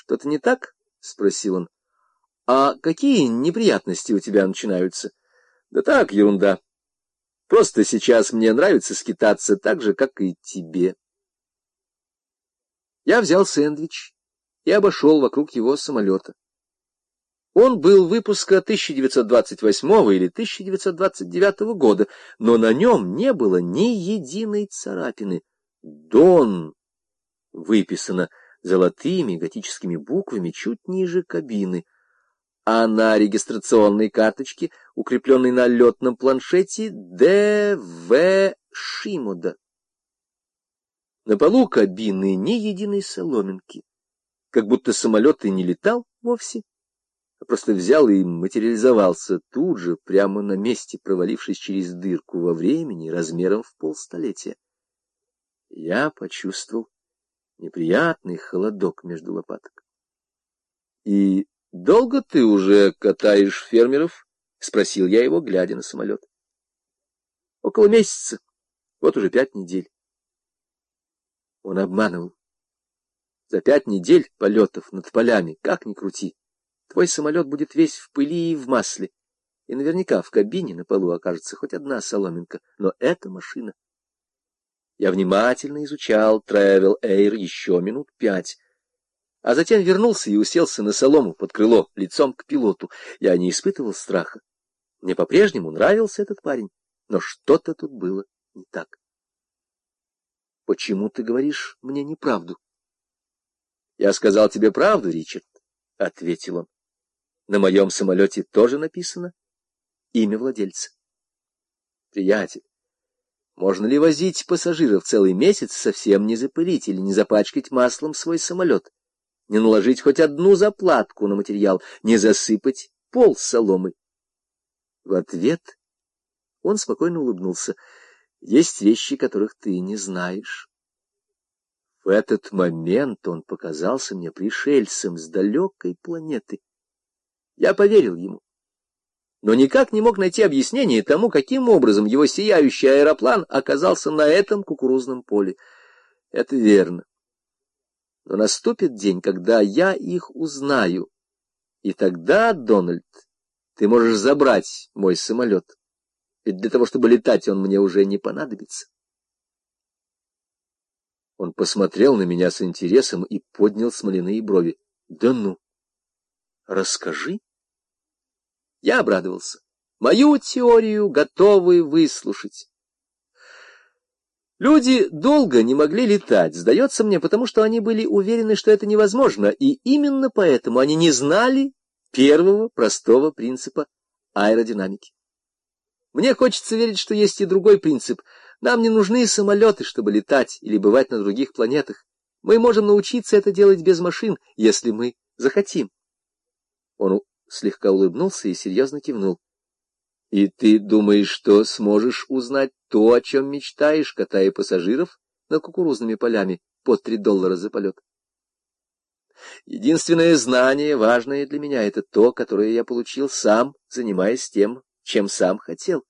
Что-то не так? — спросил он. — А какие неприятности у тебя начинаются? — Да так, ерунда. Просто сейчас мне нравится скитаться так же, как и тебе. Я взял сэндвич и обошел вокруг его самолета. Он был выпуска 1928 или 1929 года, но на нем не было ни единой царапины. «Дон» выписано золотыми готическими буквами чуть ниже кабины, а на регистрационной карточке, укрепленной на летном планшете, Д.В. Шимода. На полу кабины ни единой соломинки, как будто самолет и не летал вовсе, а просто взял и материализовался тут же, прямо на месте, провалившись через дырку во времени размером в полстолетия. Я почувствовал неприятный холодок между лопаток. — И долго ты уже катаешь фермеров? — спросил я его, глядя на самолет. — Около месяца. Вот уже пять недель. Он обманывал. За пять недель полетов над полями, как ни крути, твой самолет будет весь в пыли и в масле, и наверняка в кабине на полу окажется хоть одна соломинка, но эта машина я внимательно изучал Travel Air еще минут пять, а затем вернулся и уселся на солому под крыло, лицом к пилоту. Я не испытывал страха. Мне по-прежнему нравился этот парень, но что-то тут было не так. — Почему ты говоришь мне неправду? — Я сказал тебе правду, Ричард, — ответил он. На моем самолете тоже написано имя владельца. Приятель, можно ли возить пассажиров целый месяц, совсем не запылить или не запачкать маслом свой самолет? Не наложить хоть одну заплатку на материал, не засыпать пол соломы? В ответ он спокойно улыбнулся. Есть вещи, которых ты не знаешь. В этот момент он показался мне пришельцем с далекой планеты. Я поверил ему но никак не мог найти объяснение тому, каким образом его сияющий аэроплан оказался на этом кукурузном поле. Это верно. Но наступит день, когда я их узнаю. И тогда, Дональд, ты можешь забрать мой самолет. Ведь для того, чтобы летать, он мне уже не понадобится. Он посмотрел на меня с интересом и поднял смоляные брови. — Да ну! Расскажи. Я обрадовался. Мою теорию готовы выслушать. Люди долго не могли летать, сдается мне, потому что они были уверены, что это невозможно, и именно поэтому они не знали первого простого принципа аэродинамики. Мне хочется верить, что есть и другой принцип. Нам не нужны самолеты, чтобы летать или бывать на других планетах. Мы можем научиться это делать без машин, если мы захотим. Он слегка улыбнулся и серьезно кивнул. — И ты думаешь, что сможешь узнать то, о чем мечтаешь, катая пассажиров над кукурузными полями по три доллара за полет? Единственное знание, важное для меня, это то, которое я получил сам, занимаясь тем, чем сам хотел.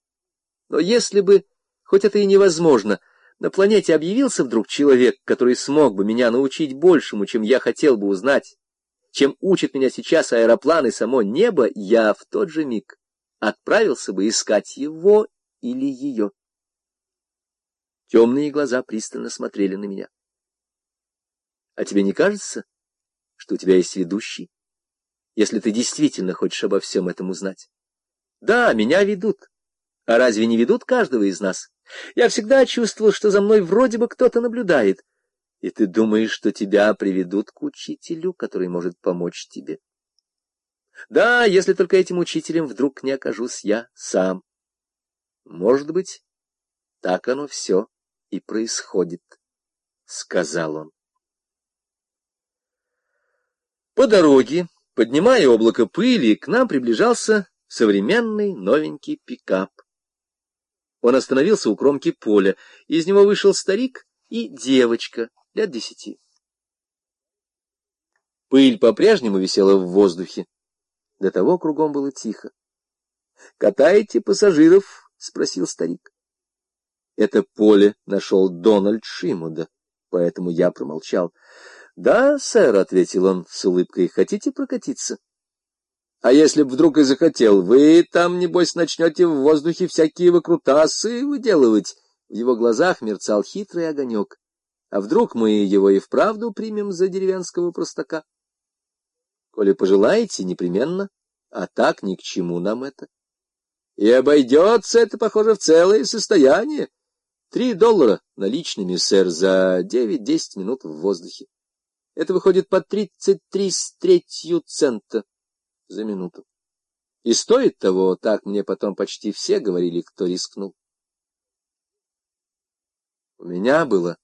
Но если бы, хоть это и невозможно, на планете объявился вдруг человек, который смог бы меня научить большему, чем я хотел бы узнать, чем учит меня сейчас аэроплан и само небо, я в тот же миг отправился бы искать его или ее. Темные глаза пристально смотрели на меня. А тебе не кажется, что у тебя есть ведущий, если ты действительно хочешь обо всем этом узнать? Да, меня ведут. А разве не ведут каждого из нас? Я всегда чувствовал, что за мной вроде бы кто-то наблюдает и ты думаешь, что тебя приведут к учителю, который может помочь тебе. Да, если только этим учителем вдруг не окажусь я сам. Может быть, так оно все и происходит, — сказал он. По дороге, поднимая облако пыли, к нам приближался современный новенький пикап. Он остановился у кромки поля, из него вышел старик и девочка лет десяти. Пыль по-прежнему висела в воздухе. До того кругом было тихо. — Катаете пассажиров? — спросил старик. Это поле нашел Дональд Шимуда, поэтому я промолчал. Да, сэр, — ответил он с улыбкой, — хотите прокатиться? А если б вдруг и захотел, вы там, небось, начнете в воздухе всякие выкрутасы выделывать. В его глазах мерцал хитрый огонек. А вдруг мы его и вправду примем за деревенского простака? Коли пожелаете, непременно, а так ни к чему нам это. И обойдется это, похоже, в целое состояние. Три доллара наличными, сэр, за девять-десять минут в воздухе. Это выходит по тридцать три с третью цента за минуту. И стоит того, так мне потом почти все говорили, кто рискнул. У меня было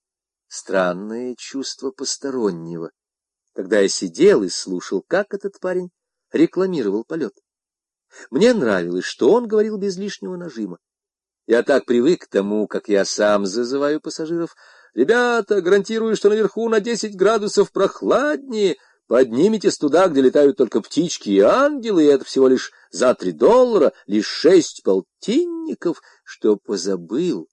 странное чувство постороннего, когда я сидел и слушал, как этот парень рекламировал полет. Мне нравилось, что он говорил без лишнего нажима. Я так привык к тому, как я сам зазываю пассажиров. «Ребята, гарантирую, что наверху на десять градусов прохладнее. Подниметесь туда, где летают только птички и ангелы, и это всего лишь за три доллара, лишь шесть полтинников, что позабыл»